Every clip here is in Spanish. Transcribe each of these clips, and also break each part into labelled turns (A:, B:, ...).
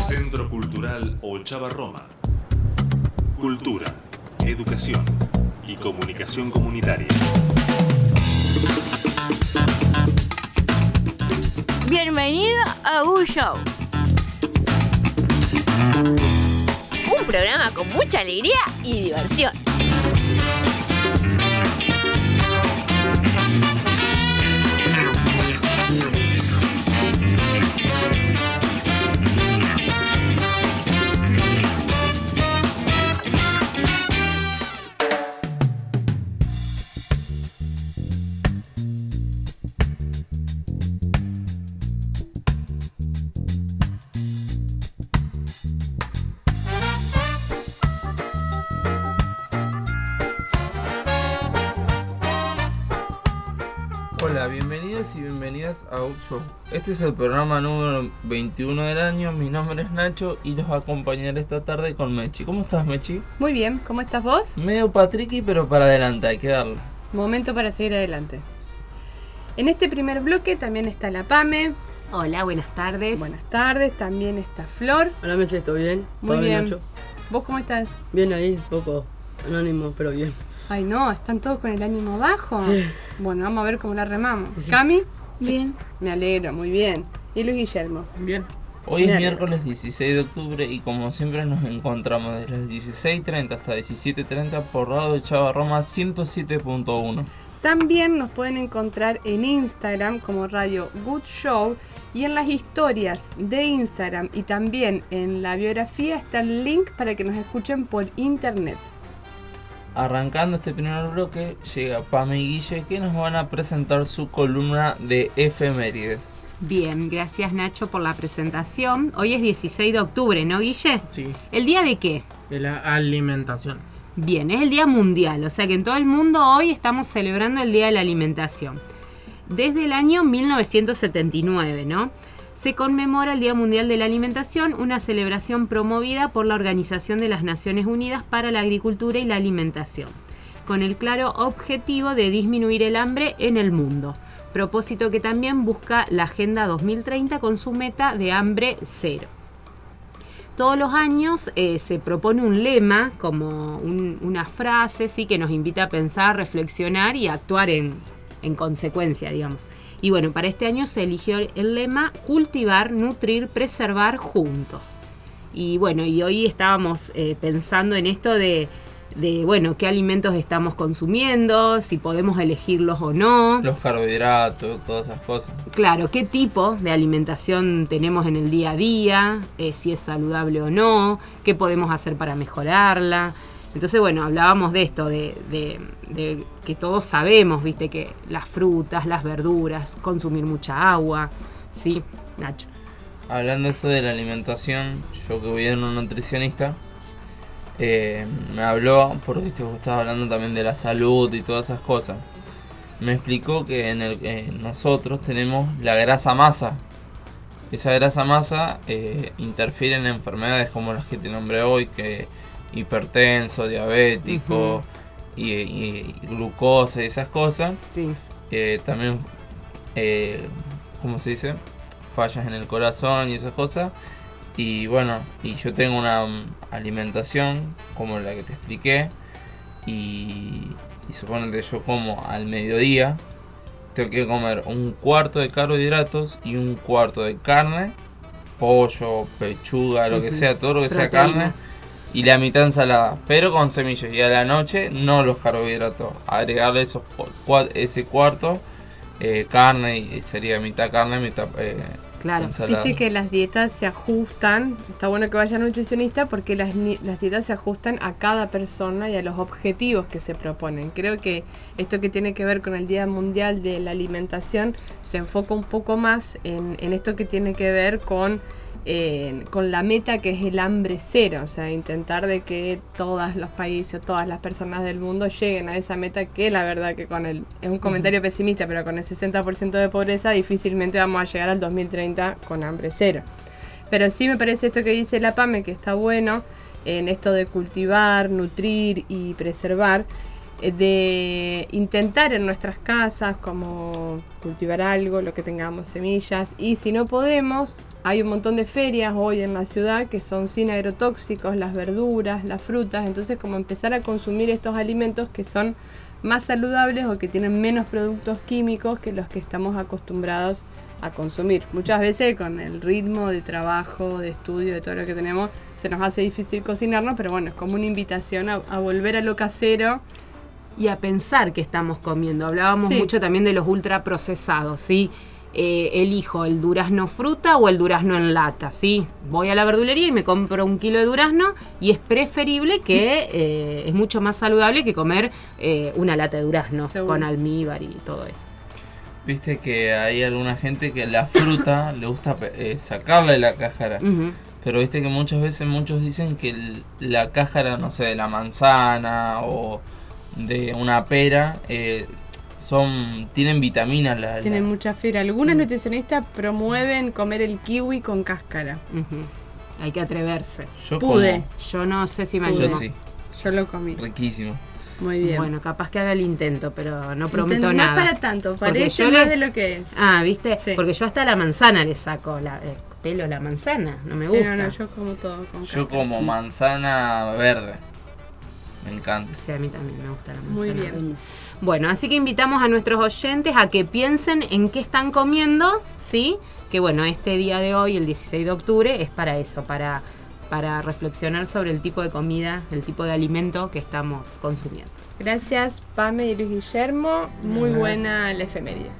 A: Centro Cultural Ochava Roma. Cultura, educación y comunicación comunitaria.
B: Bienvenido a un show. Un programa con mucha alegría y diversión.
C: Bienvenidas a Out Show. Este es el programa número 21 del año. Mi nombre es Nacho y los acompañaré esta tarde con Mechi. ¿Cómo estás, Mechi?
D: Muy bien, ¿cómo estás vos?
C: Medio patriqui, pero para adelante, hay que darle.
D: Momento para seguir adelante. En este primer bloque también está la PAME.
B: Hola, buenas tardes.
D: Buenas tardes, también está Flor.
E: Hola, Meche, ¿todo bien?
D: Muy
E: ¿Todo
D: bien.
E: Nacho?
D: ¿Vos cómo estás?
E: Bien ahí, un poco anónimo, pero bien.
D: Ay, no, están todos con el ánimo bajo.
E: Sí.
D: Bueno, vamos a ver cómo la remamos. Cami,
B: Bien.
D: me alegro, muy bien. Y Luis Guillermo.
E: Bien.
C: Hoy es miércoles 16 de octubre y como siempre nos encontramos desde las 16.30 hasta 17.30 por Radio de Chava Roma 107.1.
D: También nos pueden encontrar en Instagram como Radio Good Show y en las historias de Instagram y también en la biografía está el link para que nos escuchen por internet.
C: Arrancando este primer bloque llega Pame y Guille que nos van a presentar su columna de efemérides.
F: Bien, gracias Nacho por la presentación. Hoy es 16 de octubre, ¿no, Guille?
E: Sí,
F: ¿El día de qué?
E: de la alimentación.
F: Bien, es el Día Mundial, o sea que en todo el mundo hoy estamos celebrando el Día de la Alimentación. Desde el año 1979, ¿no? Se conmemora el Día Mundial de la Alimentación, una celebración promovida por la Organización de las Naciones Unidas para la Agricultura y la Alimentación, con el claro objetivo de disminuir el hambre en el mundo. Propósito que también busca la Agenda 2030 con su meta de hambre cero. Todos los años eh, se propone un lema, como un- una frase, sí, que nos invita a pensar, reflexionar y actuar en, en consecuencia, digamos. Y bueno, para este año se eligió el lema cultivar, nutrir, preservar juntos. Y bueno, y hoy estábamos eh, pensando en esto de, de, bueno, qué alimentos estamos consumiendo, si podemos elegirlos o no.
C: Los carbohidratos, todas esas cosas.
F: Claro, qué tipo de alimentación tenemos en el día a día, eh, si es saludable o no, qué podemos hacer para mejorarla. Entonces, bueno, hablábamos de esto, de, que todos sabemos, viste, que las frutas, las verduras, consumir mucha agua, ¿sí, Nacho?
C: Hablando esto de la alimentación, yo que voy a un nutricionista, eh, me habló, porque viste, vos estabas hablando también de la salud y todas esas cosas. Me explicó que en el, eh, nosotros tenemos la grasa masa. Esa grasa masa eh, interfiere en enfermedades como las que te nombré hoy, que hipertenso, diabético y, y- y glucosa y esas cosas.
F: Sí.
C: Eh, también, eh, ¿cómo se dice? Fallas en el corazón y esas cosas. Y bueno, y yo tengo una mm, alimentación como la que te expliqué. Y, y suponete yo como al mediodía. Tengo que comer un cuarto de carbohidratos y un cuarto de carne, pollo, pechuga, lo que sea, todo lo que sea carne. Y la mitad ensalada, pero con semillas. Y a la noche no los carbohidratos. Agregarle esos ese cuarto eh, carne y sería mitad carne, mitad eh,
F: Claro.
C: ensalada.
D: Viste que las dietas se ajustan, está bueno que vaya nutricionista porque las, ni- las dietas se ajustan a cada persona y a los objetivos que se proponen. Creo que esto que tiene que ver con el Día Mundial de la Alimentación se enfoca un poco más en, en esto que tiene que ver con, eh, con la meta que es el hambre cero, o sea, intentar de que todos los países, todas las personas del mundo lleguen a esa meta que la verdad que con el, es un comentario pesimista, pero con el 60% de pobreza difícilmente vamos a llegar al 2030 con hambre cero. Pero sí me parece esto que dice la PAME, que está bueno en esto de cultivar, nutrir y preservar, de intentar en nuestras casas como cultivar algo, lo que tengamos, semillas, y si no podemos, hay un montón de ferias hoy en la ciudad que son sin agrotóxicos, las verduras, las frutas, entonces como empezar a consumir estos alimentos que son más saludables o que tienen menos productos químicos que los que estamos acostumbrados a consumir. Muchas veces con el ritmo de trabajo, de estudio, de todo lo que tenemos, se nos hace difícil cocinarnos, pero bueno, es como una invitación a, a volver a lo casero.
F: Y a pensar que estamos comiendo. Hablábamos
D: Sí.
F: mucho también de los ultraprocesados, ¿sí? Eh, elijo el durazno fruta o el durazno en lata, ¿sí? Voy a la verdulería y me compro un kilo de durazno y es preferible que eh, es mucho más saludable que comer eh, una lata de duraznos
D: Seguro.
F: con almíbar y todo eso.
C: Viste que hay alguna gente que la fruta le gusta eh, sacarle la cáscara. Pero viste que muchas veces muchos dicen que el- la cáscara, no sé, de la manzana o de una pera, eh, son tienen vitaminas. La, la-
D: Tienen mucha fibra. Algunos nutricionistas promueven comer el kiwi con cáscara.
F: Hay que atreverse.
C: Yo
D: Pude.
F: Yo no sé si me
C: yo sí,
D: Yo lo comí.
C: riquísimo.
D: Muy bien.
F: Bueno, capaz que haga el intento, pero no prometo
D: no
F: nada.
D: es para tanto, parece
F: yo
D: más
F: le-
D: de lo que es.
F: Ah, ¿viste?
D: Sí.
F: Porque yo hasta la manzana le saco la, el pelo a la manzana. No me
D: Sí,
F: gusta.
D: no, no, yo como todo con
C: Yo
D: cáscara.
C: como manzana verde. Me encanta.
F: Sí, a mí también me gusta la manzana.
D: Muy bien.
F: Bueno, así que invitamos a nuestros oyentes a que piensen en qué están comiendo, ¿sí? Que bueno, este día de hoy, el 16 de octubre, es para eso, para, para reflexionar sobre el tipo de comida, el tipo de alimento que estamos consumiendo.
D: Gracias, Pame y Luis Guillermo. Muy buena la efeméride.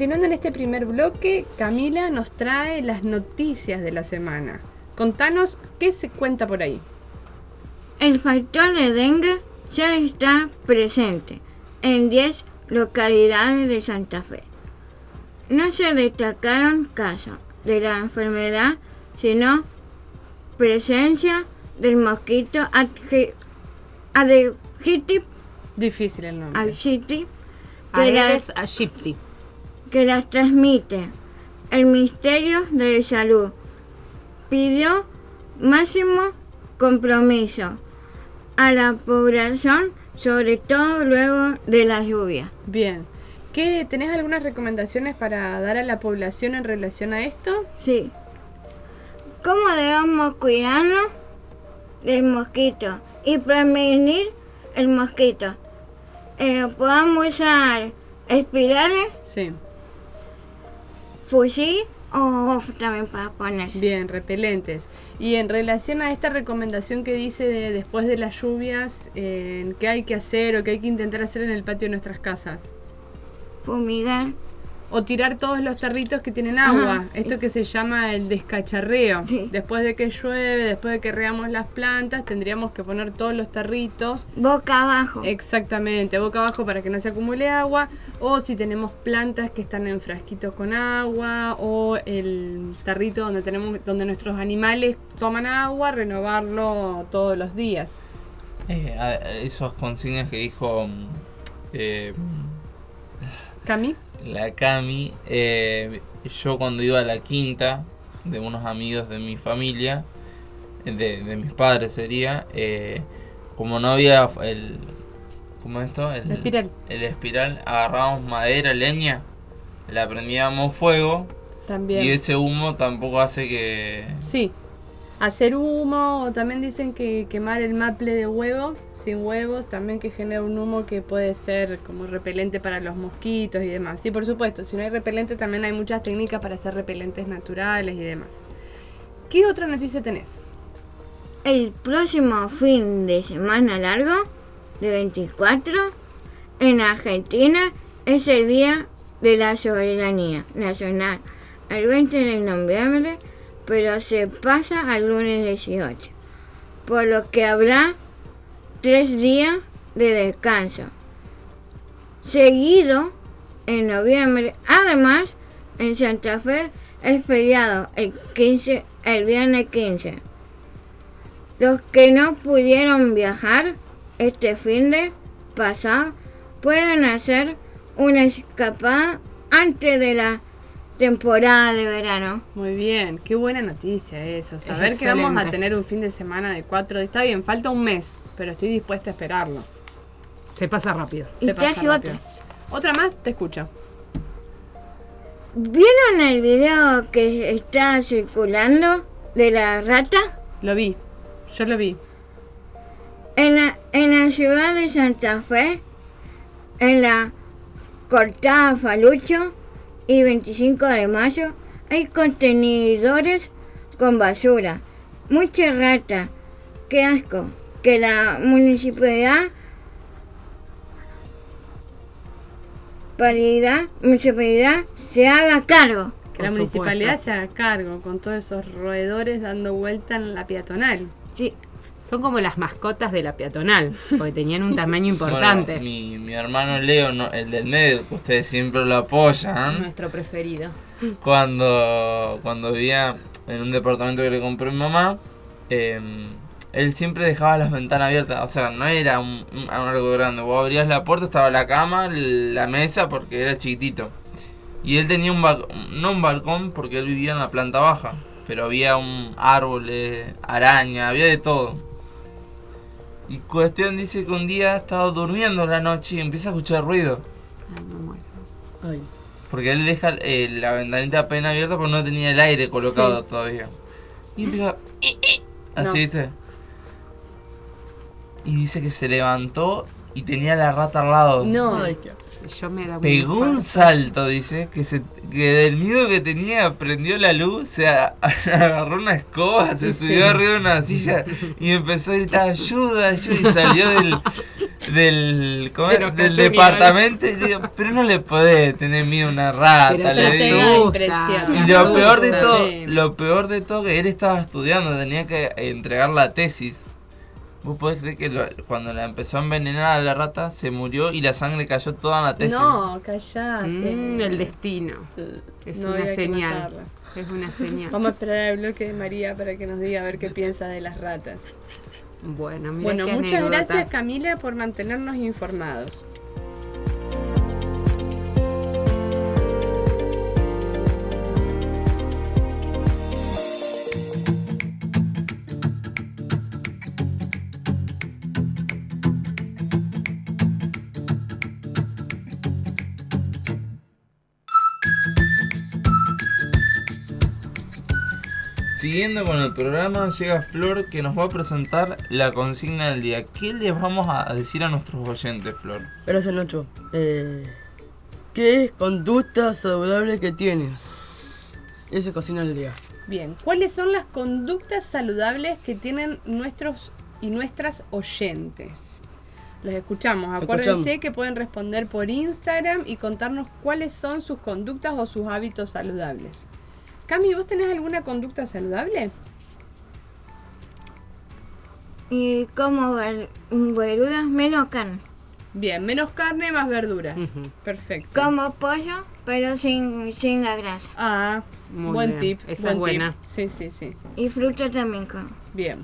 D: Continuando en este primer bloque, Camila nos trae las noticias de la semana. Contanos qué se cuenta por ahí.
G: El factor de dengue ya está presente en 10 localidades de Santa Fe. No se destacaron casos de la enfermedad, sino presencia del mosquito Aegypti
D: Difícil el nombre.
G: aegypti
F: Aedes aegypti.
G: Que las transmite. El Ministerio de Salud pidió máximo compromiso a la población, sobre todo luego de la lluvia.
D: Bien. ¿Qué, ¿Tenés algunas recomendaciones para dar a la población en relación a esto?
G: Sí. ¿Cómo debemos cuidarnos del mosquito y prevenir el mosquito? Eh, podamos usar espirales,
D: Sí.
G: Fusil o off también para ponerse.
D: Bien, repelentes. Y en relación a esta recomendación que dice de después de las lluvias, eh, ¿qué hay que hacer o qué hay que intentar hacer en el patio de nuestras casas?
G: Fumigar.
D: O tirar todos los tarritos que tienen agua.
G: Ajá.
D: Esto que se llama el descacharreo.
G: Sí.
D: Después de que llueve, después de que regamos las plantas, tendríamos que poner todos los tarritos
G: Boca abajo.
D: Exactamente, boca abajo para que no se acumule agua. O si tenemos plantas que están en frasquitos con agua. O el tarrito donde tenemos, donde nuestros animales toman agua, renovarlo todos los días.
C: Eh, a- esas consignas que dijo mm, eh,
D: Cami,
C: la Cami, eh, yo cuando iba a la quinta de unos amigos de mi familia, de, de mis padres sería, eh, como no había el... ¿Cómo es esto? El,
D: espiral.
C: El espiral, agarrábamos madera, leña, la prendíamos fuego
D: también.
C: y ese humo tampoco hace que...
D: Sí. Hacer humo, o también dicen que quemar el maple de huevo, sin huevos, también que genera un humo que puede ser como repelente para los mosquitos y demás. Sí, por supuesto, si no hay repelente también hay muchas técnicas para hacer repelentes naturales y demás. ¿Qué otra noticia tenés?
G: El próximo fin de semana largo, de 24, en Argentina, es el Día de la Soberanía Nacional, el 20 de noviembre, pero se pasa al lunes 18. por lo que habrá tres días de descanso. Seguido en noviembre, además, en Santa Fe es feriado el 15, el viernes 15. Los que no pudieron viajar este fin de pasado pueden hacer una escapada antes de la temporada de verano.
D: Muy bien, qué buena noticia eso. Saber que vamos a tener un fin de semana de cuatro días. Está bien, falta un mes, pero estoy dispuesta a esperarlo.
F: Se pasa rápido.
G: Y
D: Se pasa rápido.
G: otra.
D: Otra más, te escucho.
G: ¿Vieron el video que está circulando de la rata?
D: Lo vi, yo lo vi.
G: En la, en la ciudad de Santa Fe, en la cortada Falucho y 25 de mayo, hay contenedores con basura. Mucha rata. Qué asco. Que la municipalidad municipalidad, municipalidad se haga cargo.
D: Que la municipalidad
F: supuesto.
D: se haga cargo con todos esos roedores dando vuelta en la peatonal.
G: Sí,
F: Son como las mascotas de la peatonal, porque tenían un tamaño importante.
C: Bueno, mi, mi hermano Leo, no, el del medio, que ustedes siempre lo apoyan.
F: Nuestro preferido.
C: Cuando, cuando vivía en un departamento que le compró mi mamá, eh, él siempre dejaba las ventanas abiertas. O sea, no era un, un- algo grande. Vos abrías la puerta, estaba la cama, la mesa, porque era chiquitito. Y él tenía un balcón, no un balcón, porque él vivía en la planta baja. Pero había un árbol, eh, araña, había de todo. Y cuestión dice que un día estaba durmiendo en la noche y empieza a escuchar ruido.
F: Ay, me muero.
E: Ay,
C: Porque él deja eh, la ventanita apenas abierta porque no tenía el aire colocado todavía. Y empieza. Así,
D: No.
C: ¿viste? Y dice que se levantó y tenía la rata al lado.
D: No,
E: ay, qué
F: Yo me da un
C: Pegó un salto, dice, que se que del miedo que tenía prendió la luz, se a- agarró una escoba, se subió arriba de una silla y empezó a gritar ayuda, ayuda y salió del del, departamento y le digo, pero no le podés tener miedo a una rata,
F: Pero
C: le digo. Y lo peor de todo, lo peor de todo que él estaba estudiando, tenía que entregar la tesis. ¿Vos podés creer que lo- cuando la empezó a envenenar a la rata se murió y la sangre cayó toda en la tesis?
D: no, callate.
F: Mm, el destino. Es
D: No
F: una señal.
D: matarla.
F: Es una señal.
D: Vamos a esperar al bloque de María para que nos diga a ver qué piensa de las ratas.
F: Bueno, mira
D: Bueno,
F: qué
D: muchas
F: anécdota.
D: gracias Camila por mantenernos informados.
C: Siguiendo con el programa, llega Flor que nos va a presentar la consigna del día. ¿Qué les vamos a decir a nuestros oyentes, Flor?
E: Gracias, Nacho. Eh, ¿Qué es conducta saludable que tienes? Esa cocina del día.
D: Bien, ¿cuáles son las conductas saludables que tienen nuestros y nuestras oyentes? Los escuchamos. Acuérdense
E: Escuchamos.
D: que pueden responder por Instagram y contarnos cuáles son sus conductas o sus hábitos saludables. Cami, ¿vos tenés alguna conducta saludable?
G: y como ver- verduras menos carne.
D: Bien, menos carne, más verduras. Perfecto.
G: Como pollo, pero sin, sin la grasa.
D: Ah,
F: Muy
D: buen
F: bien.
D: tip.
F: Esa
D: buen
F: es
D: tip.
F: buena.
D: Sí, sí, sí.
G: Y fruta también como.
D: Bien.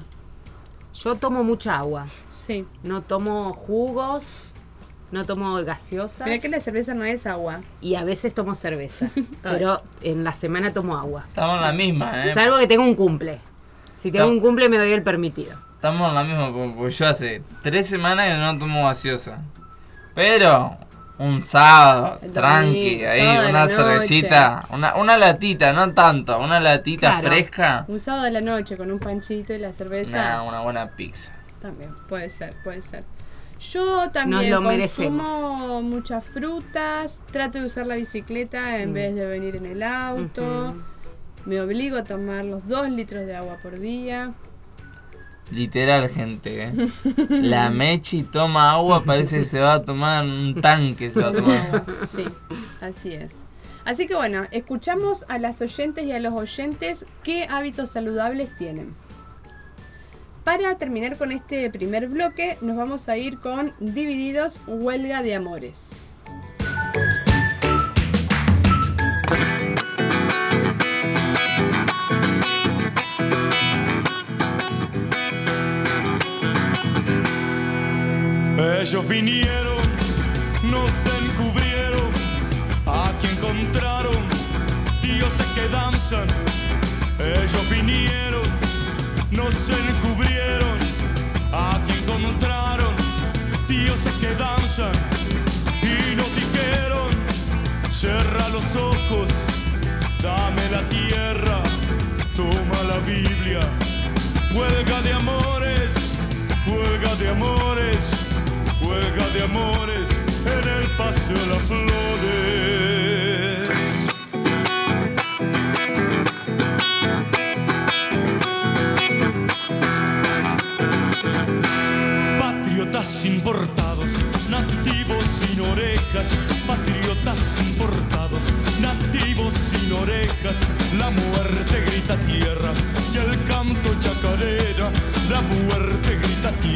F: Yo tomo mucha agua.
D: Sí.
F: No tomo jugos, no tomo gaseosas.
D: Mira que la cerveza no es agua.
F: Y a veces tomo cerveza. pero en la semana tomo agua.
C: Estamos en la misma, ¿eh?
F: Salvo que tengo un cumple. Si tengo
C: No.
F: un cumple me doy el permitido.
C: Estamos en la misma, porque yo hace tres semanas que no tomo gaseosa. Pero un sábado,
D: El
C: tranqui,
D: domingo,
C: ahí, una cervecita, una, una latita, no tanto, una latita
F: Claro.
C: fresca.
D: Un sábado de la noche con un panchito y la cerveza.
C: Nah, una buena pizza.
D: También, puede ser, puede ser. Yo también
F: Nos lo
D: consumo muchas frutas, trato de usar la bicicleta en
F: Mm.
D: vez de venir en el auto. Me obligo a tomar los dos litros de agua por día.
C: Literal, gente. ¿eh? La Mechi toma agua, parece que se va a tomar un tanque. Se va a tomar.
D: Sí, así es. Así que bueno, escuchamos a las oyentes y a los oyentes qué hábitos saludables tienen. Para terminar con este primer bloque, nos vamos a ir con Divididos, Huelga de Amores.
H: Ellos vinieron, nos encubrieron, aquí encontraron dioses que danzan. Ellos vinieron, nos encubrieron, aquí encontraron dioses que danzan y nos dijeron, cierra los ojos, dame la tierra, toma la Biblia, huelga de amores, huelga de amores huelga de amores en el paseo de las flores. Importados, nativos sin orejas, patriotas importados, nativos sin orejas, la muerte grita tierra y el canto chacarera, la muerte grita tierra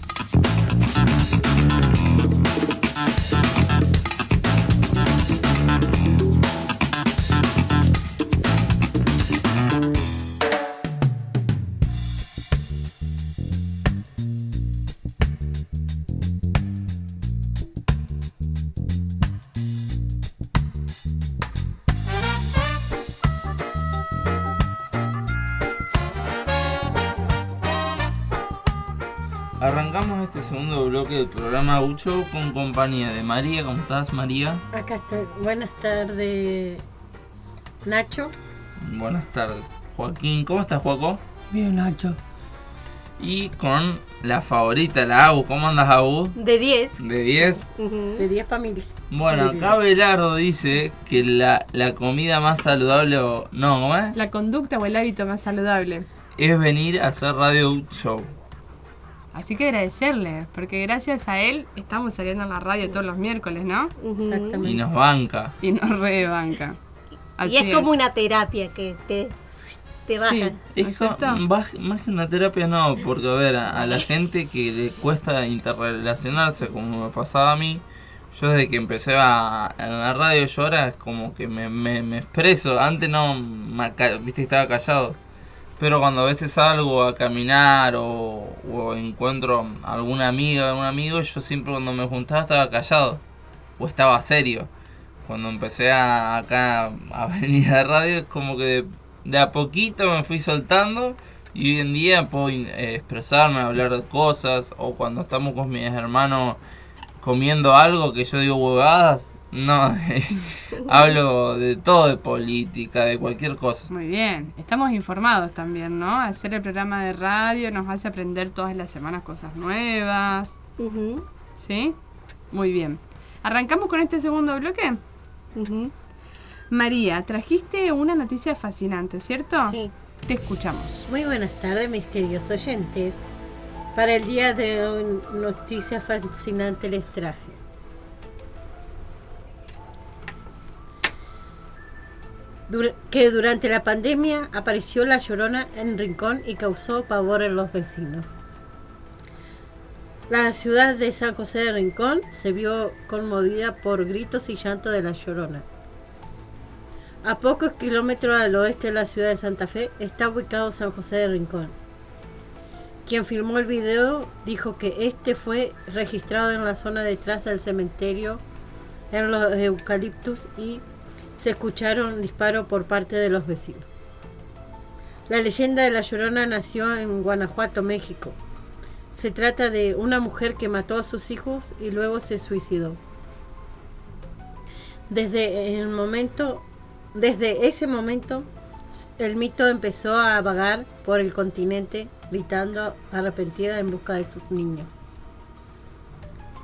C: Bloque del programa Ucho con compañía de María. ¿Cómo estás, María?
I: Acá estoy. Buenas tardes, Nacho.
C: Buenas tardes. Joaquín, ¿cómo estás, Joaco?
E: Bien, Nacho.
C: Y con la favorita, la Abu. ¿Cómo andas, Abu?
B: De 10.
C: De 10.
I: De 10 familias.
C: Bueno, acá Belardo dice que la, la comida más saludable o... No, ¿cómo es?
D: La conducta o el hábito más saludable.
C: Es venir a hacer Radio Show.
D: Así que agradecerle, porque gracias a él estamos saliendo en la radio todos los miércoles, ¿no?
I: Exactamente.
C: Y nos banca.
D: Y nos rebanca.
B: Y es como una terapia que te, te baja.
D: Sí.
C: Más que una terapia no, porque a ver, a, a la gente que le cuesta interrelacionarse, como me pasaba a mí, yo desde que empecé a, en la radio yo ahora es como que me, me, me expreso, antes no, me viste, estaba callado, pero cuando a veces salgo a caminar o, encuentro alguna amiga, algún amigo, yo siempre cuando me juntaba estaba callado, o estaba serio. Cuando empecé a, acá a venir a radio es como que de, de a poquito me fui soltando. Y hoy en día puedo eh, expresarme, hablar de cosas. O cuando estamos con mis hermanos comiendo algo que yo digo huevadas, no, hablo de todo, de política, de cualquier cosa.
D: Muy bien, estamos informados también, ¿no? Hacer el programa de radio nos hace aprender todas las semanas cosas nuevas, ¿sí? Muy bien. ¿Arrancamos con este segundo bloque? María, trajiste una noticia fascinante, ¿cierto?
I: Sí.
D: Te escuchamos.
I: Muy buenas tardes, mis queridos oyentes. Para el día de hoy, noticias fascinantes les traje. Que durante la pandemia apareció la llorona en Rincón y causó pavor en los vecinos. La ciudad de San José de Rincón se vio conmovida por gritos y llanto de la llorona. A pocos kilómetros al oeste de la ciudad de Santa Fe está ubicado San José de Rincón. Quien filmó el video dijo que este fue registrado en la zona detrás del cementerio en los eucaliptus y se escucharon disparos por parte de los vecinos. La leyenda de La Llorona nació en Guanajuato, México. Se trata de una mujer que mató a sus hijos y luego se suicidó. Desde el momento, desde ese momento, el mito empezó a vagar por el continente, gritando arrepentida en busca de sus niños.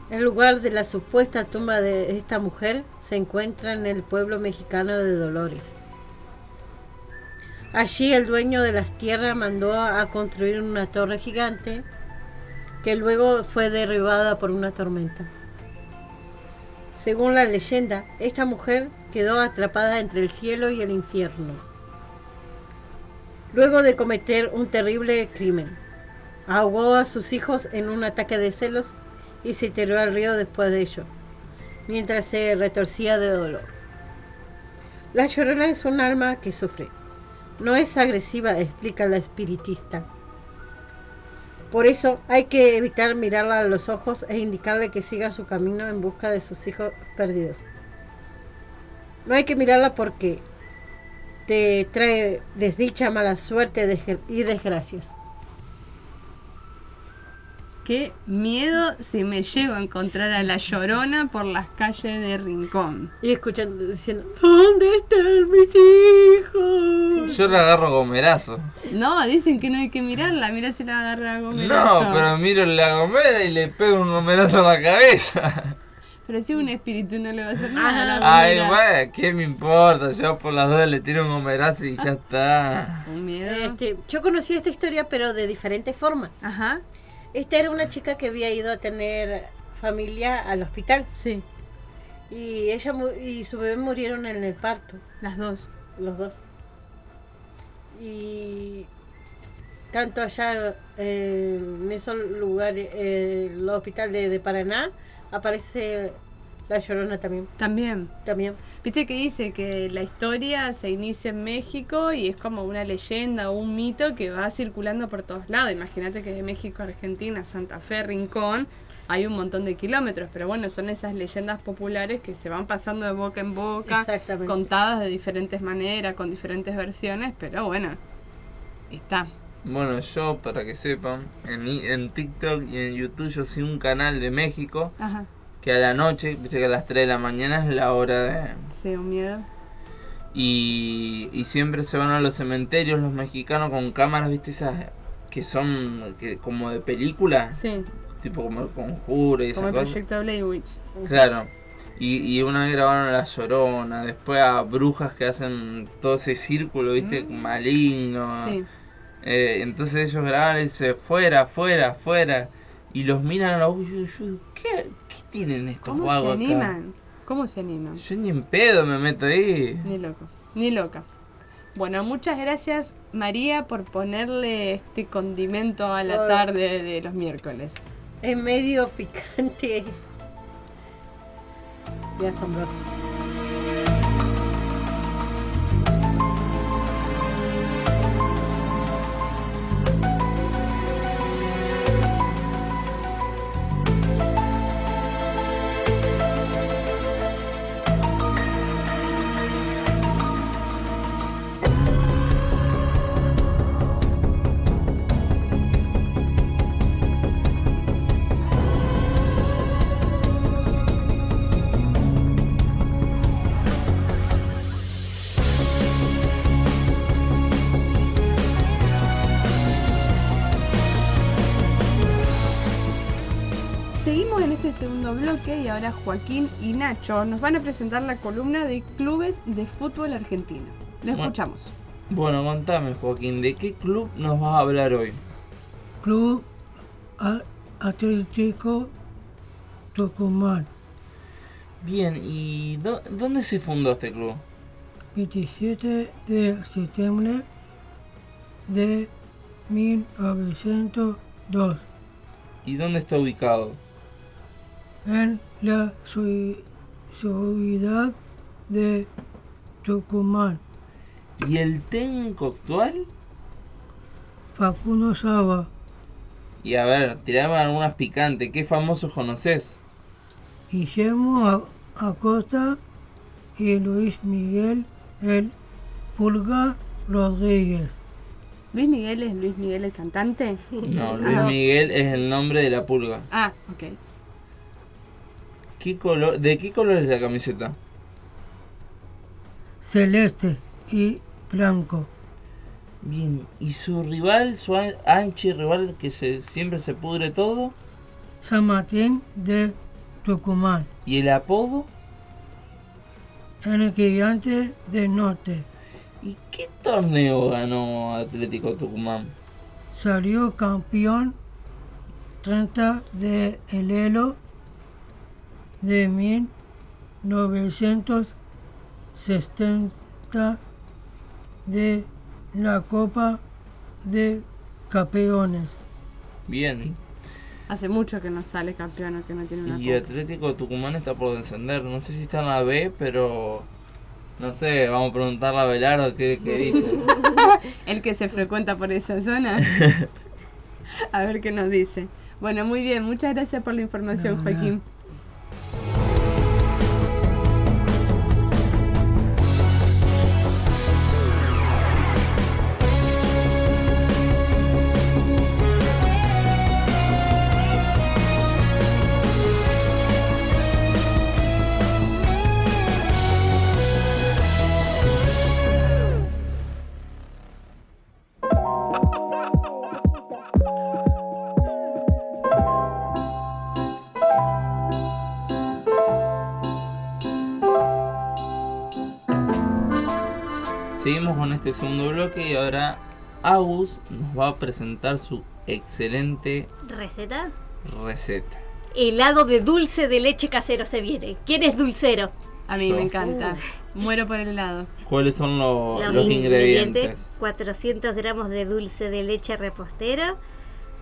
I: El lugar de la supuesta tumba de esta mujer se encuentra en el pueblo mexicano de Dolores. Allí el dueño de las tierras mandó a construir una torre gigante que luego fue derribada por una tormenta. Según la leyenda, esta mujer quedó atrapada entre el cielo y el infierno. Luego de cometer un terrible crimen, ahogó a sus hijos en un ataque de celos y se tiró al río después de ello, mientras se retorcía de dolor. La llorona es un alma que sufre. No es agresiva, explica la espiritista. Por eso hay que evitar mirarla a los ojos e indicarle que siga su camino en busca de sus hijos perdidos. No hay que mirarla porque te trae desdicha, mala suerte y desgracias.
D: Qué miedo si me llego a encontrar a la llorona por las calles de Rincón.
I: Y escuchando, diciendo, ¿dónde están mis hijos?
C: Yo la agarro gomerazo.
D: No, dicen que no hay que mirarla. Mira si la agarra algo
C: No, pero miro la gomera y le pego un gomerazo en la cabeza.
D: Pero si un espíritu no le va a hacer nada a la
C: Ay, güey, ¿qué me importa? Yo por las dos le tiro un gomerazo y ya está.
D: Un miedo.
I: Este, yo conocí esta historia, pero de diferente forma.
D: Ajá.
I: Esta era una chica que había ido a tener familia al hospital.
D: Sí,
I: Y ella y su bebé murieron en el parto,
D: las dos.
I: los dos. Y tanto allá eh, en esos lugares, eh, el hospital de, de Paraná, aparece la llorona también.
D: También.
I: También.
D: Viste que dice que la historia se inicia en México y es como una leyenda o un mito que va circulando por todos lados. Imagínate que de México a Argentina, Santa Fe, Rincón, hay un montón de kilómetros, pero bueno, son esas leyendas populares que se van pasando de boca en boca,
I: Exactamente.
D: contadas de diferentes maneras, con diferentes versiones, pero bueno, está.
C: Bueno, yo, para que sepan, en, en TikTok y en YouTube yo soy un canal de México
D: Ajá,
C: que a la noche, viste que a las 3 de la mañana es la hora de...
D: sí, un miedo.
C: Y, y siempre se van a los cementerios los mexicanos con cámaras, viste, esas que son que, como de película,
D: Sí,
C: tipo como el conjuro y
D: como el
C: cosas.
D: proyecto Blair Witch.
C: Claro. Y, y una vez grabaron a La Llorona, después a brujas que hacen todo ese círculo, viste, maligno.
D: Mm. Sí.
C: Eh, entonces ellos graban y dicen, fuera, fuera, fuera. Y los miran a los ojos y yo, yo, ¿qué, ¿qué tienen estos
D: ¿Cómo se
C: acá?
D: animan? ¿Cómo se animan?
C: Yo ni en pedo me meto ahí.
D: Ni loco, ni loca. Bueno, muchas gracias María por ponerle este condimento a la tarde de los miércoles.
I: Es medio picante y asombroso.
D: Ahora Joaquín y Nacho nos van a presentar la columna de clubes de fútbol argentino. Lo
C: Bueno.
D: escuchamos.
C: Bueno, contame, Joaquín, ¿de qué club nos vas a hablar hoy?
E: Club A- Atlético Tucumán,
C: Bien, ¿y dó- dónde se fundó este club?
E: 27 de septiembre de 1902,
C: ¿Y dónde está ubicado?
E: En la ciu- ciudad de Tucumán.
C: ¿Y el técnico actual?
E: Facundo Saba,
C: Y a ver, tirame algunas picantes. ¿Qué famosos conoces?
E: Guillermo A- Acosta
J: y Luis Miguel El Pulga Rodríguez.
D: ¿Luis Miguel es Luis Miguel el cantante?
C: No, Luis
D: Ah,
C: Miguel es el nombre de la pulga.
D: Ah, ok.
C: ¿Qué color, ¿De qué color es la camiseta?
J: Celeste y Blanco.
C: Bien, ¿y su rival, su an- anchi rival que se, siempre se pudre todo?
J: San Martín de Tucumán.
C: ¿Y el apodo?
J: El gigante del norte.
C: ¿Y qué torneo ganó Atlético Tucumán?
J: Salió campeón 30 de enero de 1960 de la Copa de Campeones.
C: Bien,
D: Hace mucho que no sale campeón o que no tiene una
C: y
D: copa.
C: Atlético Tucumán está por descender. No sé si está en la B, pero... No sé, vamos a preguntarle a Belardo qué, qué dice.
D: El que se frecuenta por esa zona. A ver qué nos dice. Bueno, muy bien. Muchas gracias por la información, Joaquín.
C: Y ahora Agus nos va a presentar su excelente
B: ¿Receta?
C: receta.
B: Helado de dulce de leche casero se viene. ¿Quién es dulcero?
D: A mí me encanta. Muero por el helado.
C: ¿Cuáles son lo- los,
B: Los,
C: ingredientes?
B: ingredientes, 400 gramos de dulce de leche repostero,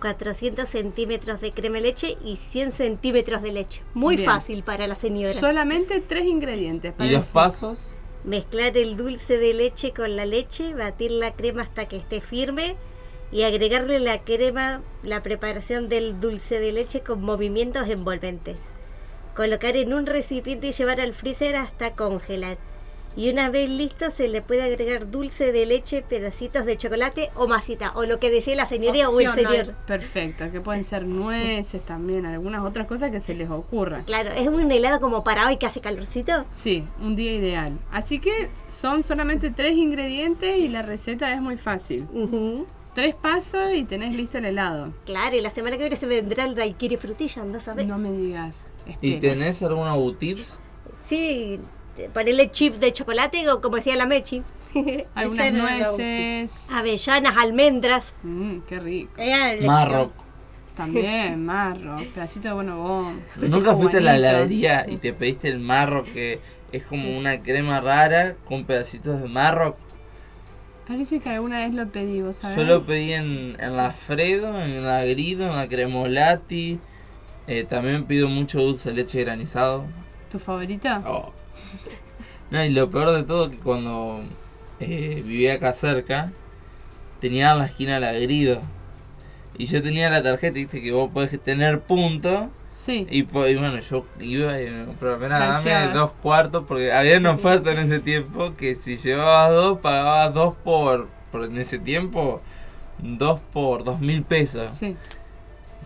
B: 400 centímetros de crema de leche y 100 centímetros de leche. Muy
D: Bien.
B: fácil para la señora.
D: Solamente tres ingredientes.
C: ¿Y los pasos?
B: Mezclar el dulce de leche con la leche, batir la crema hasta que esté firme y agregarle la crema, la preparación del dulce de leche con movimientos envolventes. Colocar en un recipiente y llevar al freezer hasta congelar. Y una vez listo se le puede agregar dulce de leche, pedacitos de chocolate o masita, o lo que desee la señora o el señor.
D: Perfecto, que pueden ser nueces también, algunas otras cosas que se les ocurra.
B: Claro, es un helado como para hoy que hace calorcito.
D: Sí, un día ideal. Así que son solamente tres ingredientes y la receta es muy fácil. Tres pasos y tenés listo el helado.
B: Claro, y la semana que viene se vendrá el daiquiri frutilla, ¿no sabes?
D: No me digas.
C: ¿Y tenés alguna tips?
B: Sí, ponerle chip de chocolate o como decía la Mechi.
D: Algunas nueces.
B: Avellanas, almendras.
D: Mm, qué rico.
C: Marroc.
D: También, marro, pedacito de bonobón.
C: ¿Nunca fuiste a la heladería y te pediste el marro que es como una crema rara con pedacitos de marro?
D: Parece que alguna vez lo pedí, ¿vos sabés?
C: Yo lo pedí en, en la Fredo, en la Grido, en la Cremolati. Eh, también pido mucho dulce de leche granizado.
D: ¿Tu favorita?
C: Oh. No, y lo peor de todo que cuando eh, vivía acá cerca, tenía en la esquina la Grido. Y yo tenía la tarjeta, viste, que vos podés tener punto.
D: Sí.
C: Y, bueno, yo iba y me compraba, "Mirá, dame dos cuartos, porque había una oferta en ese tiempo que si llevabas dos, pagabas dos por, por en ese tiempo, dos por dos mil pesos.
D: Sí.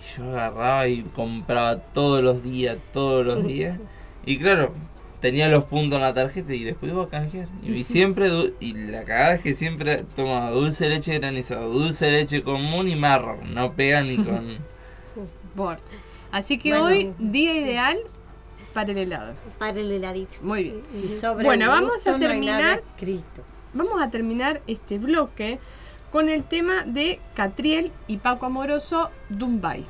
C: Y yo agarraba y compraba todos los días, todos los días. Y claro, tenía los puntos en la tarjeta y después iba a canjear. Y siempre, du- y la cagada es que siempre tomaba dulce de leche granizado, dulce de leche común y marro. No pega ni con...
D: Así que
B: Bueno.
D: hoy, día ideal para el helado.
B: Para el heladito.
D: Muy bien.
I: Y sobre
D: Bueno,
I: el
D: vamos a
I: no
D: terminar.
I: escrito.
D: Vamos a terminar este bloque con el tema de Catriel y Paco Amoroso, Dumbay.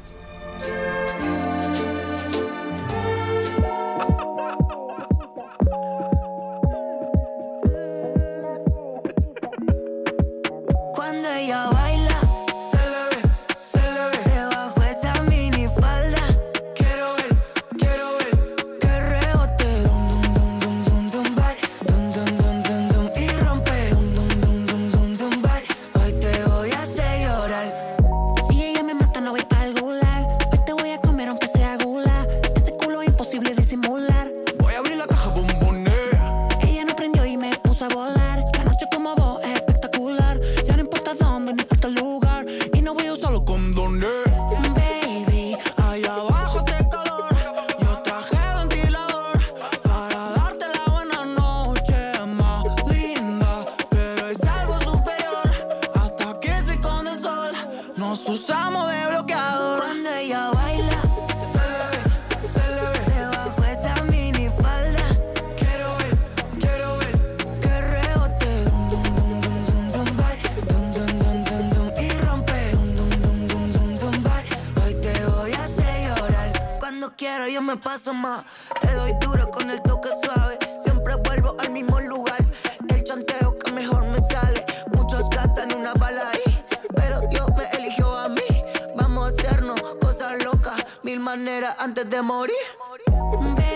K: Antes de morir.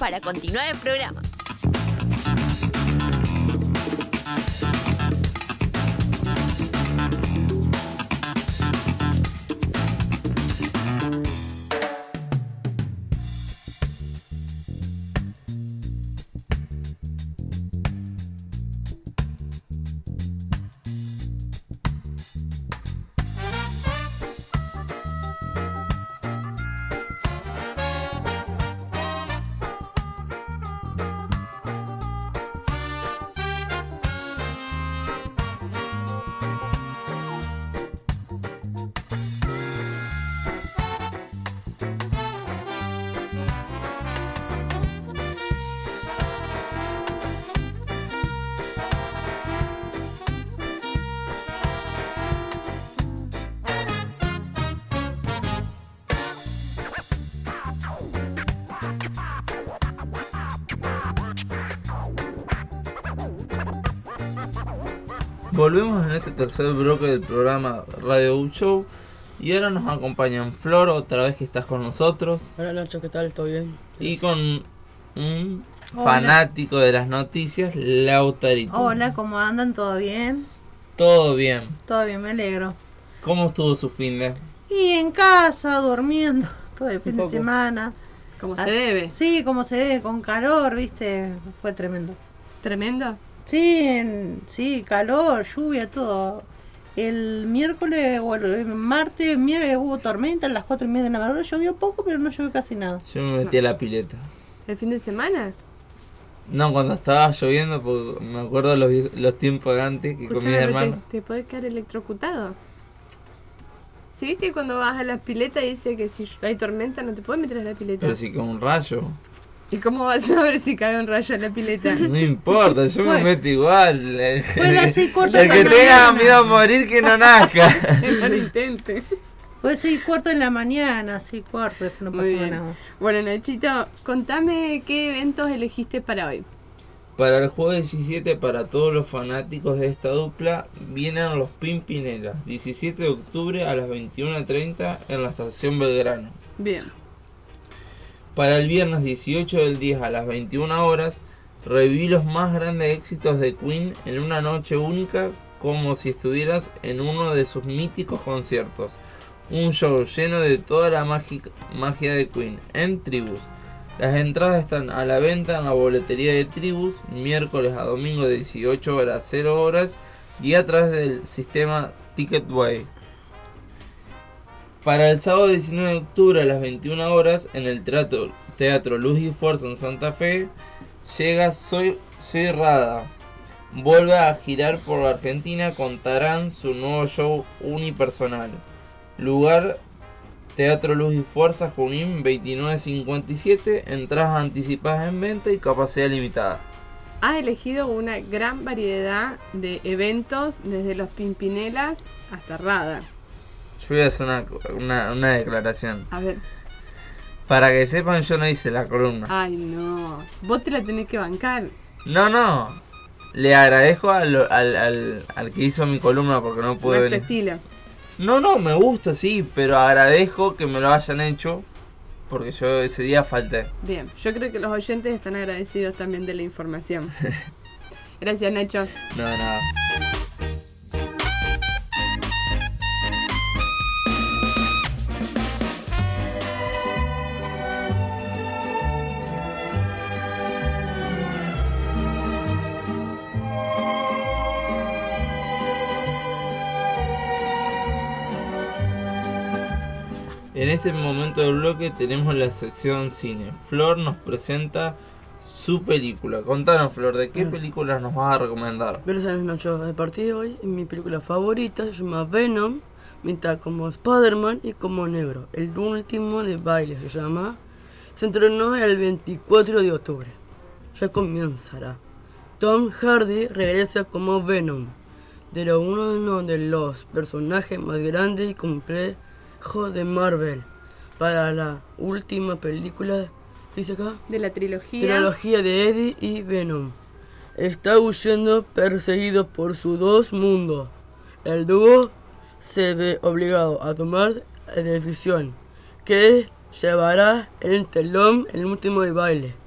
K: Para
L: continuar el programa.
C: Volvemos en este tercer bloque del programa Radio U Show y ahora nos acompañan Flor, otra vez que estás con nosotros,
E: Hola Nacho, ¿qué tal? ¿Todo bien?
C: y con un
I: Hola.
C: fanático de las noticias, Lautarito.
I: Hola, ¿cómo andan? ¿Todo bien?
C: Todo bien.
I: Todo bien, me alegro.
C: ¿Cómo estuvo su fin de?
I: Y en casa, durmiendo todo el fin de semana.
D: Como se
I: Así-
D: debe.
I: Sí, como se debe, con calor, viste, fue tremendo.
D: ¿Tremendo?
I: Sí, en- sí, calor, lluvia, todo. El miércoles o el martes, miércoles hubo tormenta a las 4 y media de la madrugada. Llovió poco, pero no llovió casi nada.
C: Yo me metí a la pileta.
D: ¿El fin de semana?
C: No, cuando estaba lloviendo, porque me acuerdo los, los tiempos de antes que con mis hermanos.
D: Te, te puedes quedar electrocutado. Si viste cuando vas a la pileta dice que si hay tormenta no te puedes meter a la pileta.
C: Pero si con un rayo.
D: ¿Y cómo vas a ver si cae un rayo en la pileta?
C: No importa, yo me meto igual. El,
I: seis cortas
C: el que tenga
I: mañana.
C: miedo a morir que no nazca.
D: no lo intente.
I: Fue 6 cuartos de la mañana, 6 cuartos, después no pasó
D: Muy bien.
I: nada.
D: Bueno, Nachito, contame qué eventos elegiste para hoy.
C: Para el jueves 17, para todos los fanáticos de esta dupla, vienen los Pimpinelas, 17 de octubre a las 21.30 en la estación Belgrano.
D: Bien.
C: Para el viernes 18 del 10 a las 21 horas, reviví los más grandes éxitos de Queen en una noche única como si estuvieras en uno de sus míticos conciertos. Un show lleno de toda la magia de Queen en Tribus. Las entradas están a la venta en la boletería de Tribus miércoles a domingo de 18 horas 0 horas y a través del sistema Ticketway. Para el sábado 19 de octubre a las 21 horas en el teatro, Luz y Fuerza en Santa Fe llega Soy, Soy Rada. Vuelve a girar por la Argentina contarán su nuevo show unipersonal. Lugar Teatro Luz y Fuerza Junín 2957, entradas anticipadas en venta y capacidad limitada.
D: Has elegido una gran variedad de eventos, desde los Pimpinelas hasta Radar.
C: Yo voy a hacer una, una, una declaración.
D: A ver.
C: Para que sepan, yo no hice la columna.
D: Ay, no. Vos te la tenés que bancar.
C: No, no. le agradezco al, al, al, al que hizo mi columna porque no pude
D: No
C: venir.
D: estilo.
C: No, no, me gusta, sí, pero agradezco que me lo hayan hecho porque yo ese día falté.
D: Bien, yo creo que los oyentes están agradecidos también de la información. Gracias, Nacho.
C: No, nada. Este momento del bloque tenemos la sección cine. Flor nos presenta su película. Contanos, Flor, ¿de qué películas nos vas a recomendar?
E: Gracias, Nacho. A partir de hoy, mi película favorita se llama Venom, mitad como Spider-Man y como negro. El último de baile se llama. Se estrenó el 24 de octubre. Ya comenzará. Tom Hardy regresa como Venom, de uno de los personajes más grandes y complejos de Marvel. Para la última película, dice acá,
D: De la trilogía.
E: Trilogía de Eddie y Venom. Está huyendo perseguido por sus dos mundos. El dúo se ve obligado a tomar la decisión que llevará el telón el último de baile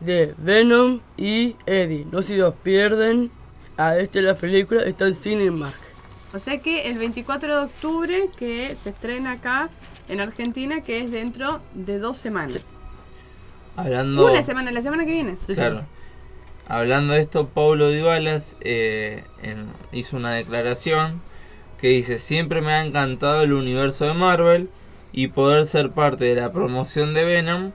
E: de Venom y Eddie. No se los pierden. A este la película está en Cinemark.
D: O sea que el 24 de octubre que se estrena acá en Argentina, que es dentro de dos semanas.
C: Hablando.
D: Una semana, la semana que viene.
C: Claro. Hablando de esto, Paulo Divalas eh, en- hizo una declaración que dice, siempre me ha encantado el universo de Marvel y poder ser parte de la promoción de Venom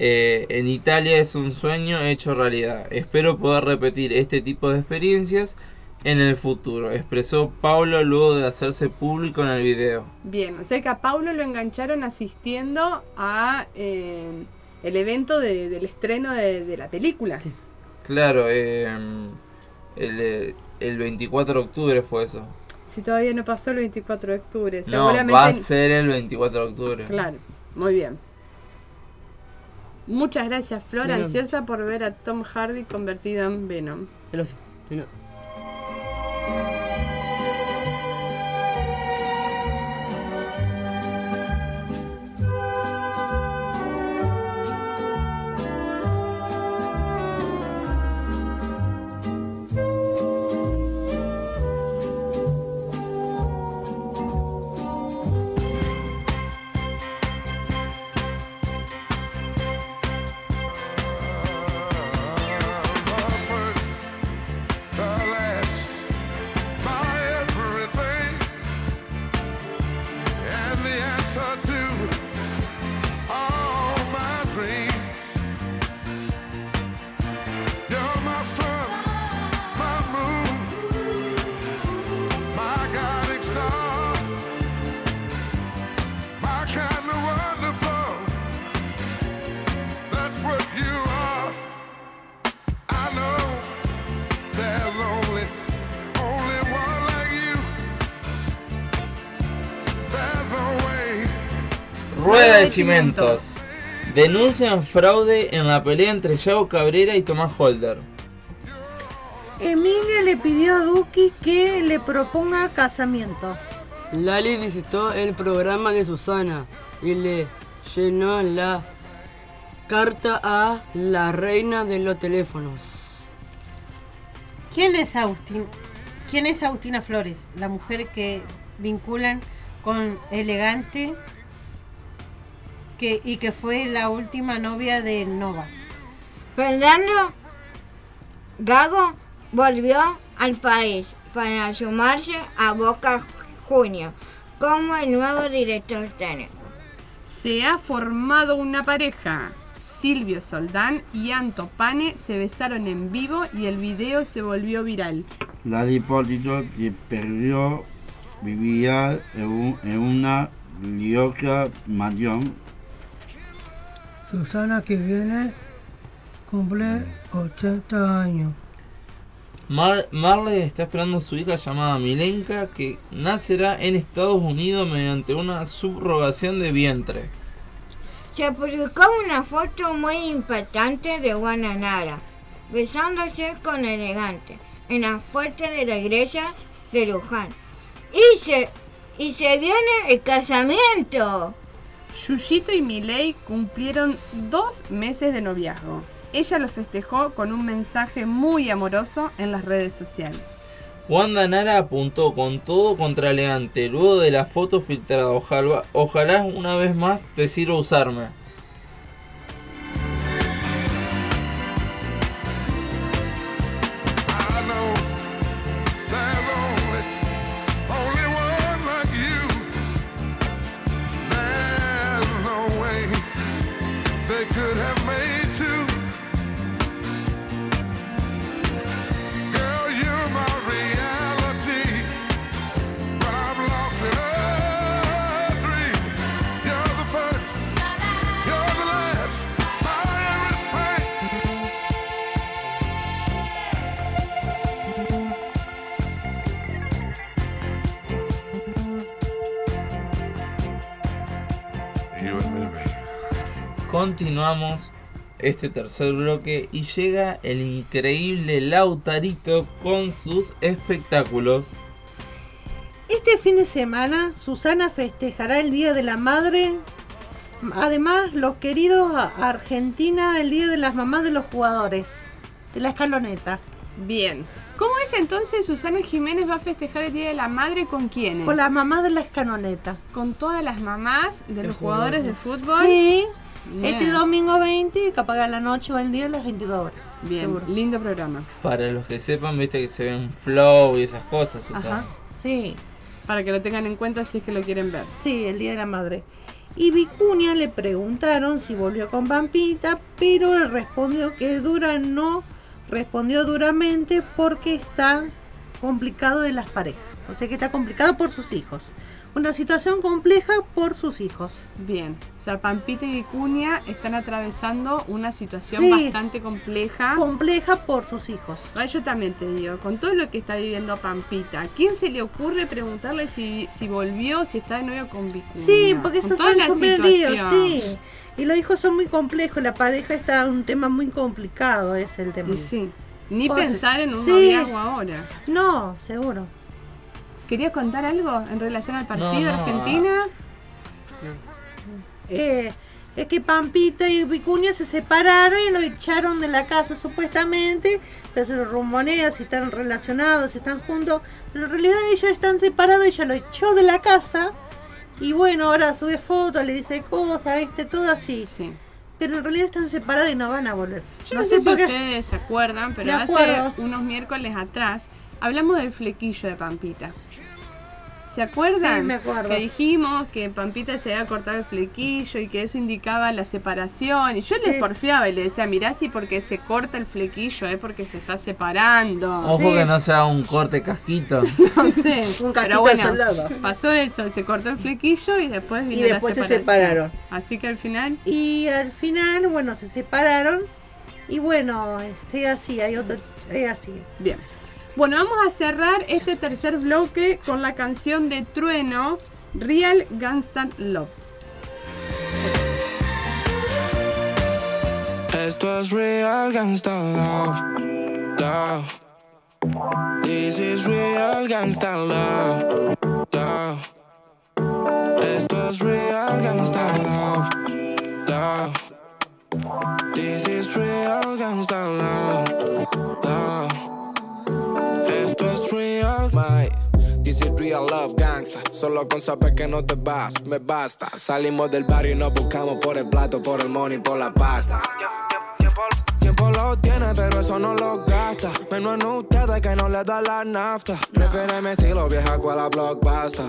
C: eh, en Italia es un sueño hecho realidad. Espero poder repetir este tipo de experiencias en el futuro, expresó Paulo luego de hacerse público en el video.
D: Bien, o sea que a Paulo lo engancharon asistiendo a eh, el evento de- del estreno de, de la película.
C: Claro, eh, el, eh, el 24 de octubre fue eso.
D: Si todavía no pasó el 24 de octubre,
C: No,
D: seguramente.
C: va a ser el 24 de octubre.
D: Claro, muy bien. Muchas gracias, Flor, ansiosa por ver a Tom Hardy convertido en Venom.
E: Gracias. Venom.
C: De Chimentos. Denuncian fraude en la pelea entre Yago Cabrera y Tomás Holder.
I: Emilia le pidió a Duki que le proponga casamiento.
E: Lali visitó el programa de Susana y le llenó la carta a la reina de los teléfonos.
I: ¿Quién es Agustín? ¿Quién es Agustina Flores? La mujer que vinculan con Elegante que, y que fue la última novia de Nova.
G: Fernando Gago volvió al país para sumarse a Boca Juniors como el nuevo director técnico.
D: Se ha formado una pareja. Silvio Soldán y Anto Pane se besaron en vivo y el video se volvió viral.
M: La Hipólito que perdió vivía en, un- en una Lioca Marión
J: Susana que viene cumple 80 años.
C: Mar- Marley está esperando a su hija llamada Milenka que nacerá en Estados Unidos mediante una subrogación de vientre.
G: Se publicó una foto muy impactante de Guananara, besándose con elegante en las puertas de la iglesia de Luján. Y se, y se viene el casamiento.
D: Yuyito y Milei cumplieron dos meses de noviazgo. Ella lo festejó con un mensaje muy amoroso en las redes sociales.
C: Wanda Nara apuntó con todo contra Leante luego de la foto filtrada. Ojalá, ojalá una vez más te sirva usarme. Continuamos este tercer bloque y llega el increíble Lautarito con sus espectáculos.
I: Este fin de semana, Susana festejará el Día de la Madre. Además, los queridos a Argentina, el Día de las Mamás de los Jugadores. De la escaloneta.
D: Bien. ¿Cómo es entonces Susana Jiménez va a festejar el Día de la Madre con quiénes?
I: Con las mamás de la escaloneta.
D: Con todas las mamás de los
I: jugadores
D: jugadores de fútbol.
I: Sí.
D: Bien.
I: Este domingo 20, capaz a la noche o el día a las 22 horas.
D: Bien,
I: Seguro.
D: lindo programa.
C: Para los que sepan, viste que se ven flow y esas cosas. Susana.
I: Ajá. Sí.
D: Para que lo tengan en cuenta si es que lo quieren ver.
I: Sí, el Día de la Madre. Y Vicuña le preguntaron si volvió con Pampita, pero él respondió que Dura no respondió duramente porque está complicado de las parejas. O sea que está complicado por sus hijos. Una situación compleja por sus hijos.
D: Bien. O sea, Pampita y Vicuña están atravesando una situación
I: Sí.
D: bastante compleja.
I: Compleja por sus hijos.
D: Ah, Yo también te digo, con todo lo que está viviendo Pampita, ¿a quién se le ocurre preguntarle si, si volvió, si está de novio con Vicuña?
I: Sí, porque
D: toda
I: son
D: situación.
I: sí. Y los hijos son muy complejos, la pareja está un tema muy complicado, es el tema.
D: Y sí. Ni
I: O sea,
D: pensar en un
I: sí.
D: noviazgo ahora.
I: No, seguro.
D: ¿Querías contar algo en relación al partido
I: No,
D: Argentina?
I: Eh, es que Pampita y Vicuña se separaron y lo echaron de la casa supuestamente, pero se lo rumonea si están relacionados, si están juntos, pero en realidad ellos están separados, ella lo echó de la casa. Y bueno, ahora sube fotos, le dice cosas, viste, todo así. Pero en realidad están separados y no van a volver.
D: Yo no, sé si ustedes se acuerdan, pero hace unos miércoles atrás hablamos del flequillo de Pampita. ¿Se acuerdan?
I: Sí, me acuerdo.
D: Que dijimos que Pampita se había cortado el flequillo y que eso indicaba la separación. Y yo
I: Sí.
D: les porfiaba y le decía, mirá si porque se corta el flequillo es porque se está separando.
C: Ojo que no sea un corte casquito.
D: No sé.
I: Un
D: pero
I: casquito
D: bueno, pasó eso, se cortó el flequillo y después vino
I: Y después
D: la
I: se separaron.
D: Así que al final
I: Y al final, bueno, se separaron y bueno, sigue así, hay otro, sigue así.
D: Bien. Bueno, vamos a cerrar este tercer bloque con la canción de Trueno, Real Gangsta Love.
N: Esto es real gangsta love, love. This is real gangsta love, love. Esto es real gangsta love, love. This is real gangsta love, love. Real,
O: My, this is real love gangsta. Solo con saber que no te vas, me basta. Salimos del barrio y nos buscamos por el plato, por el money, por la pasta.
N: Tiempo lo tiene, pero eso no lo gasta. Menos en ustedes que no le da la nafta. Prefiere mi estilo vieja cual la blockbuster.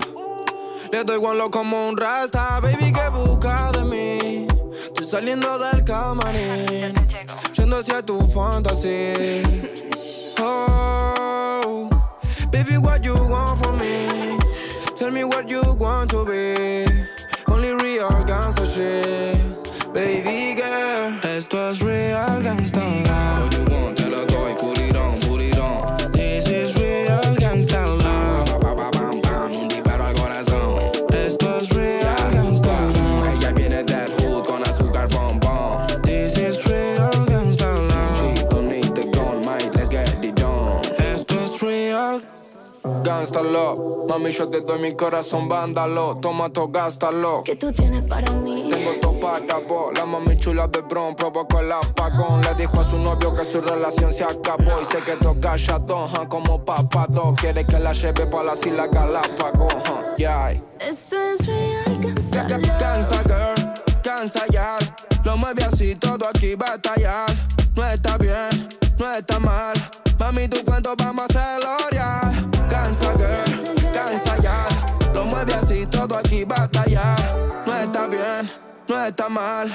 N: Le doy gualo como un rasta, baby, que busca de mí. Estoy saliendo del camarín, yendo hacia tu fantasía. Oh, baby, what you want from me? Tell me what you want to be. Only real gangsta shit, baby girl. Esto es real
O: mami yo te doy mi corazón, vándalo, toma to, gástalo.
K: ¿Qué tú tienes para mí?
O: Tengo todo para vos, la mami chula de Bron provocó el apagón. Le dijo a su novio que su relación se acabó y se quedó callado, ja, como papado. Quiere que la lleve para las Islas Galápagos, ja, yeah.
K: Eso es real, love.
O: Gangsta girl, gangsta ya. Lo mueve así, todo aquí va a estallar. No está bien, no está mal. Mami, tu cuento vamos está mal.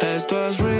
O: Esto es real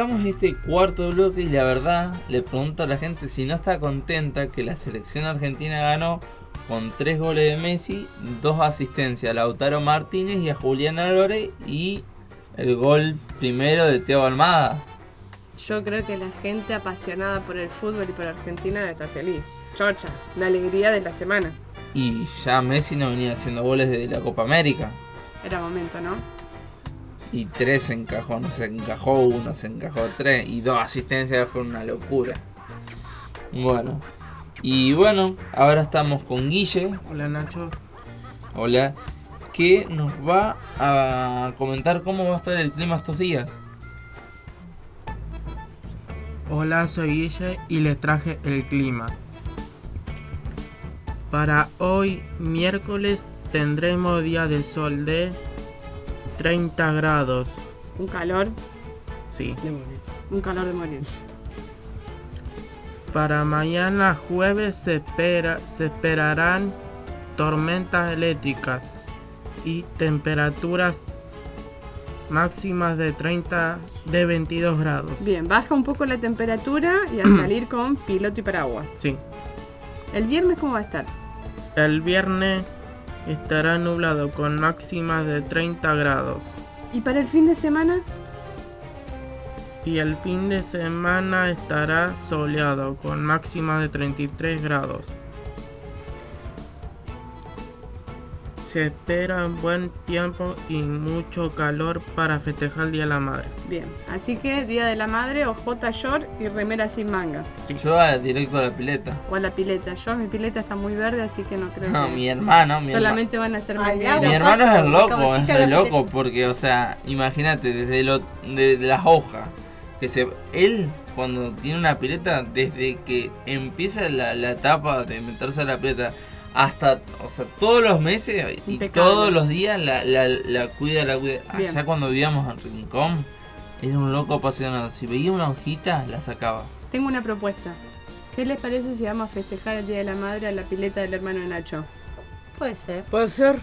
C: Arrancamos este cuarto bloque y la verdad le pregunto a la gente si no está contenta que la selección argentina ganó con tres goles de Messi, dos asistencias a Lautaro Martínez y a Julián Álvarez y el gol primero de Teo Almada.
D: Yo creo que la gente apasionada por el fútbol y por Argentina está feliz. Chocha, la alegría de la semana.
C: Y ya Messi no venía haciendo goles de la Copa América.
D: Era momento, ¿no?
C: Y tres encajó, no se encajó uno, se encajó tres. Y dos asistencias fue una locura. Bueno. Y bueno, ahora estamos con Guille.
P: Hola Nacho.
C: Hola. Que nos va a comentar cómo va a estar el clima estos días.
P: Hola, soy Guille y les traje el clima. Para hoy, miércoles, tendremos día de sol de 30 grados.
D: Un calor,
P: Sí.
D: un calor de morir.
P: Para mañana jueves se, espera, se esperarán tormentas eléctricas y temperaturas máximas de 30 de 22 grados.
D: Bien, baja un poco la temperatura y a salir con piloto y paraguas.
P: Sí.
D: ¿El viernes cómo va a estar?
P: El viernes estará nublado con máximas de 30 grados.
D: ¿Y para el fin de semana?
P: Y el fin de semana estará soleado con máximas de 33 grados. Se espera un buen tiempo y mucho calor para festejar el Día de la Madre.
D: Bien, así que Día de la Madre o J short y remera sin mangas.
C: Yo voy directo a la pileta.
D: O a la pileta. Yo, mi pileta está muy verde, así que no creo
C: No,
D: que...
C: mi hermano, mi
D: Solamente van a ser mangueras.
C: Mi hermano es el loco, es el loco, porque, o sea, imagínate, desde lo, de, de las hojas, que se, él cuando tiene una pileta, desde que empieza la, la etapa de meterse a la pileta, hasta, o sea, todos los meses y
D: Impecable.
C: todos los días la, la, la cuida, la cuida.
D: Bien.
C: Allá cuando vivíamos en Rincón, era un loco apasionado. Si veía una hojita, la sacaba.
D: Tengo una propuesta. ¿Qué les parece si vamos a festejar el Día de la Madre a la pileta del hermano de Nacho?
I: Puede ser.
E: Puede ser.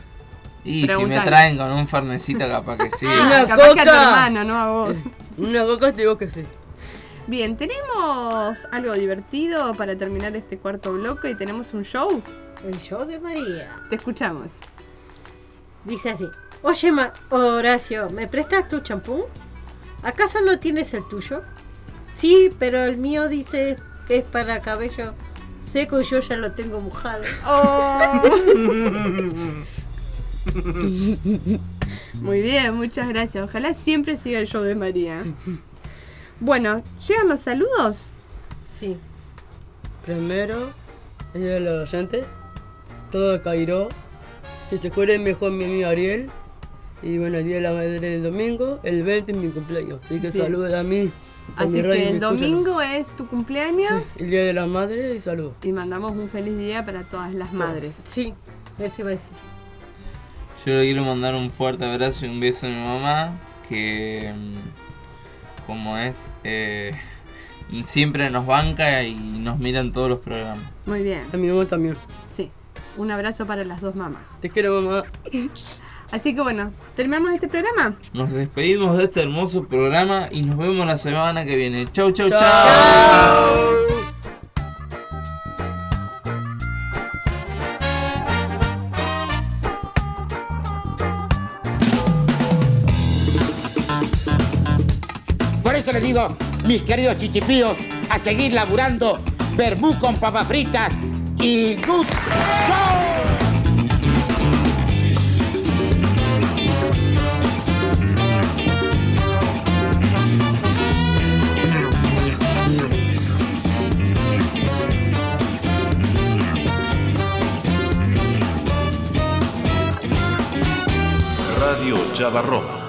C: Y si me traen con un fernecito, capaz que sí.
E: Una
D: capaz que a tu
E: coca.
D: hermano, no a vos.
E: Una coca te digo que sí.
D: Bien, tenemos algo divertido para terminar este cuarto bloque y tenemos un show.
I: El show de María.
D: Te escuchamos.
I: Dice así. Oye, Ma- Horacio, ¿me prestas tu champú? ¿Acaso no tienes el tuyo? Sí, pero el mío dice que es para cabello seco y yo ya lo tengo mojado.
D: Oh. Muy bien, muchas gracias. Ojalá siempre siga el show de María. Bueno, ¿llegan los saludos?
I: Sí.
E: Primero, el de los docentes. Todo Cairo. Que se cuide mejor mi amigo Ariel. Y bueno, el día de la madre del domingo, el 20 es mi cumpleaños. Así que
D: Bien.
E: saludos a mí. a
D: Así
E: mi
D: que el domingo es tu cumpleaños
E: El día de la madre y saludos.
D: y mandamos un feliz día para todas las madres.
I: Sí, eso iba a decir.
C: Yo le quiero mandar un fuerte abrazo y un beso a mi mamá, que mm, como es, eh, siempre nos banca y nos mira en todos los programas.
D: Muy bien.
E: A mi mamá también.
D: Un abrazo para las dos mamás.
E: Te quiero, mamá.
D: Así que bueno, ¿terminamos este programa?
C: Nos despedimos de este hermoso programa y nos vemos la semana que viene. Chau, chau, chau.
Q: Por eso les digo, mis queridos chichipíos, a seguir laburando, verbú con papas fritas y good show.
A: Radio Chavarroma.